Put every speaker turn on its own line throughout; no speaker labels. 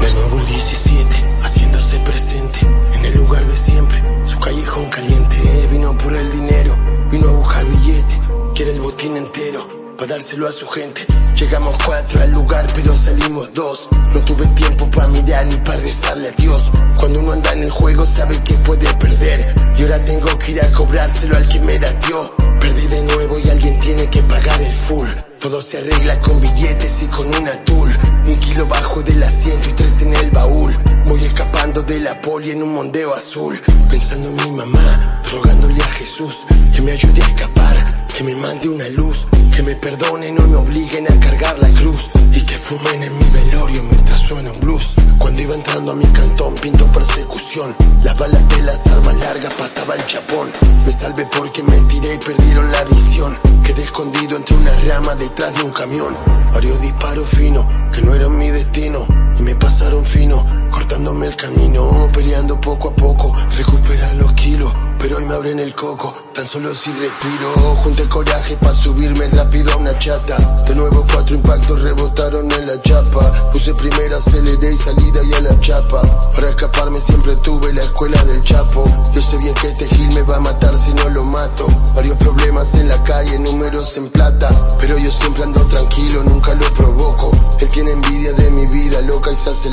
De nuevo el 17, haciéndose presente en el lugar de siempre, su callejón caliente. eh, Vino por el dinero, vino a buscar billete, quiere el botín entero para dárselo a su gente. Llegamos cuatro al lugar, pero salimos dos. No tuve tiempo para mirar ni para rezarle a Dios. Cuando uno anda en el juego sabe que puede perder. Y ahora tengo que ir a cobrárselo al que me la dio. Perdí de nuevo y alguien tiene que pagar el full. Todo se arregla con billetes y con una tool. Un kilo bajo del asiento y tres en el baúl. Voy escapando de la poli en un mondeo azul. Pensando en mi mamá, rogándole a Jesús que me ayude a escapar. Que me mande una luz, que me perdonen o me obliguen a cargar la cruz. Y que fumen en mi velorio mientras suena un blues. Cuando iba entrando a mi cantón pinto persecución. Las balas de las armas largas pasaba el chapón. Me salvé porque me tiré y perdieron la visión. Quedé escondido entre una rama detrás de un camión. Varios disparos finos, que no eran mi destino. Y me pasaron fino, cortándome el camino. Peleando poco a poco, recuperar los kilos. Pero hoy me abren el coco, tan solo si respiro. Junté coraje para subirme rápido a una chata. De nuevo cuatro impactos rebotaron en la chapa. Puse primera, aceleré y salida y a la chapa. Para escaparme siempre tuve la escuela del chapo. Yo sé bien que este gil me va a matar si no lo mato. Varios problemas en la calle, números en plata. Pero yo siempre ando tranquilo, nunca lo y se.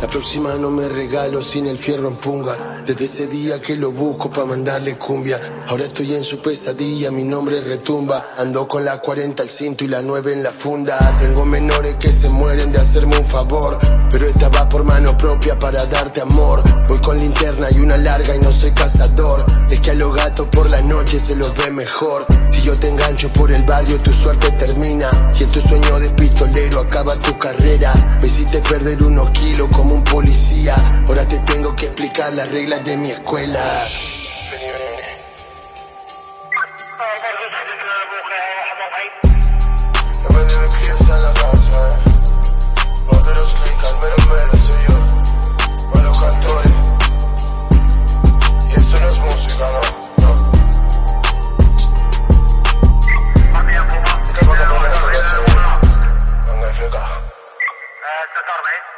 La próxima no me regalo sin el fierro en punga. Desde ese día que lo busco pa' mandarle cumbia. Ahora estoy en su pesadilla, mi nombre retumba. Ando con la 40 al cinto y la 9 en la funda. Tengo menores que se mueren de hacerme un favor. Pero esta va por mano propia para darte amor. Voy con linterna y una larga y no soy cazador. Es que a los gatos por la noche se los ve mejor. Si yo te engancho por el barrio, tu suerte termina. Y en tu sueño de pistolero acaba tu carrera. Hiciste perder unos kilos como un policía. Ahora te tengo que explicar las reglas de mi escuela. que torna, eh?